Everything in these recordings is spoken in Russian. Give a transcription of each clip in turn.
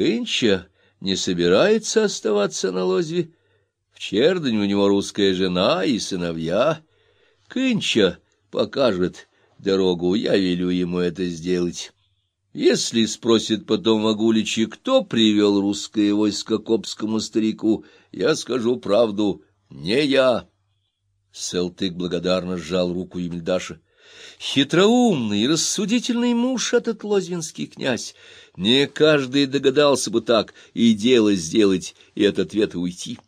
Кынча не собирается оставаться на лозве. В Чердане у него русская жена и сыновья. Кынча покажет дорогу, я велю ему это сделать. Если спросит потом Вагуличи, кто привел русское войско к обскому старику, я скажу правду, не я. Селтык благодарно сжал руку Емельдаша. Хитроумный и рассудительный муж этот лозвинский князь. Не каждый догадался бы так и дело сделать, и от ответа уйти.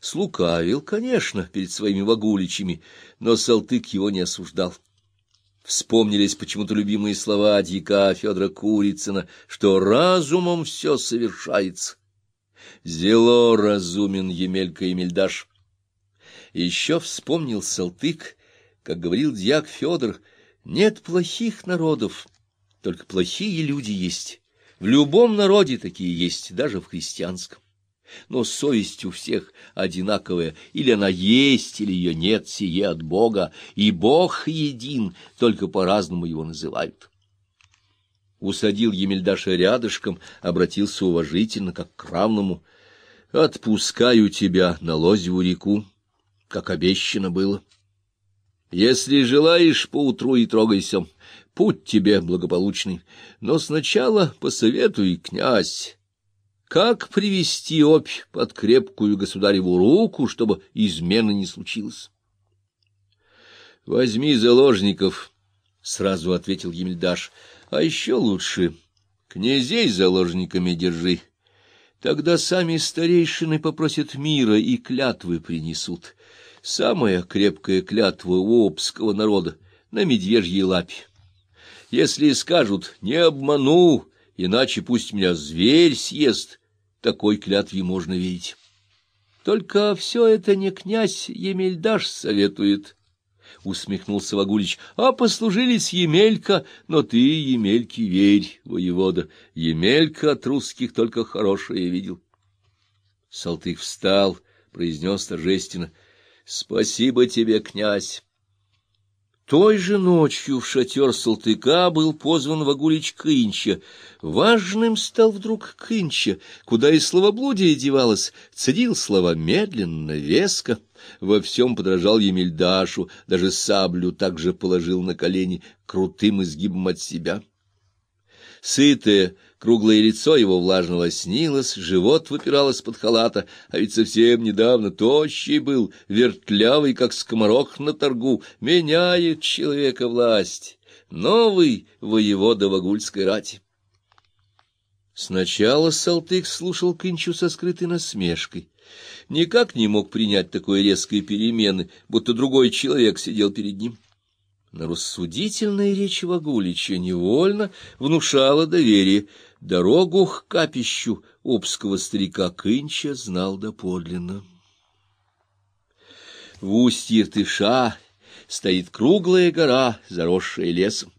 Слукавил, конечно, перед своими вагуличами, но Салтык его не осуждал. Вспомнились почему-то любимые слова дьяка Федора Курицына, что разумом все совершается. Зело разумен Емелька и Мельдаш. Еще вспомнил Салтык, как говорил дьяк Федор, нет плохих народов, только плохие люди есть. В любом народе такие есть, даже в христианском. Но совесть у всех одинаковая, или она есть, или ее нет, сие от Бога, и Бог един, только по-разному его называют. Усадил Емельдаша рядышком, обратился уважительно, как к равному. «Отпускаю тебя на Лозеву реку, как обещано было. Если желаешь, поутру и трогайся, путь тебе благополучный, но сначала посоветуй, князь». Как привести опь под крепкую государеву руку, чтобы измены не случилось? — Возьми заложников, — сразу ответил Емельдаш, — а еще лучше князей заложниками держи. Тогда сами старейшины попросят мира и клятвы принесут. Самая крепкая клятва у обского народа на медвежьей лапе. Если скажут «не обману», иначе пусть меня зверь съест, такой клятве можно верить. Только все это не князь Емельдаш советует, — усмехнулся Вагулич, — а послужились Емелька, но ты, Емельке, верь, воевода, Емелька от русских только хорошее видел. Салтык встал, произнес торжественно, — Спасибо тебе, князь. Той же ночью в шатер Салтыка был позван Вагулич Кынча. Важным стал вдруг Кынча, куда и словоблудие девалось, цедил слова медленно, веско, во всем подражал Емельдашу, даже саблю также положил на колени, крутым изгибом от себя. Сытое, круглое лицо его влажно лоснилось, живот выпирал из-под халата, а ведь совсем недавно тощий был, вертлявый, как скоморох на торгу, меняет человека власть, новый воевода Вагульской рати. Сначала Салтык слушал Кынчу со скрытой насмешкой. Никак не мог принять такой резкой перемены, будто другой человек сидел перед ним. Но рассудительная речь Вагулича невольно внушала доверие. Дорогу к капищу обского старика Кынча знал доподлинно. В устье Иртыша стоит круглая гора, заросшая лесом.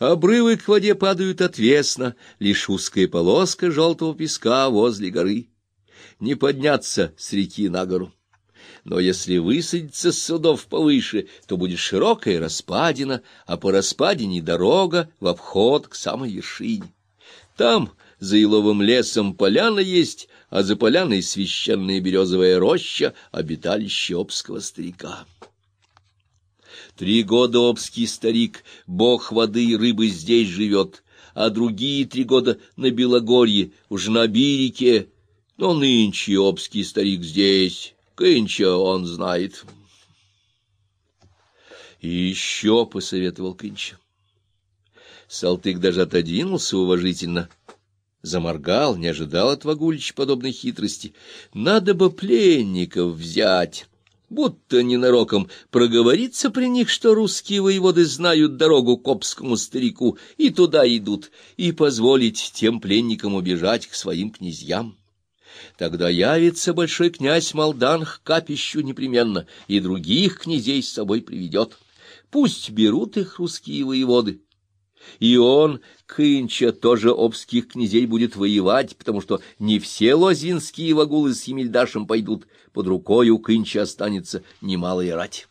Обрывы к воде падают отвесно, лишь узкая полоска желтого песка возле горы. Не подняться с реки на гору но если высадиться с судов повыше, то будет широкая распадина, а по распадине дорога в обход к самой вершине. Там за еловым лесом поляна есть, а за поляной священная березовая роща, обиталище обского старика. Три года обский старик, бог воды и рыбы здесь живет, а другие три года на Белогорье, уж на Бирике, но нынче обский старик здесь, Кынча он знает. И еще посоветовал Кынча. Салтык даже отодвинулся уважительно, заморгал, не ожидал от Вагульича подобной хитрости. Надо бы пленников взять, будто ненароком проговориться при них, что русские воеводы знают дорогу к обскому старику и туда идут, и позволить тем пленникам убежать к своим князьям. Тогда явится большой князь Молдан к капищу непременно, и других князей с собой приведет. Пусть берут их русские воеводы. И он, Кынча, тоже обских князей будет воевать, потому что не все лозинские вагулы с Емельдашем пойдут, под рукой у Кынча останется немалая рать.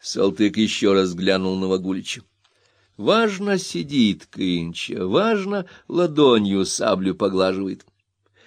Салтык еще раз глянул на Вагулича. Важно сидит Кынча, важно ладонью саблю поглаживает.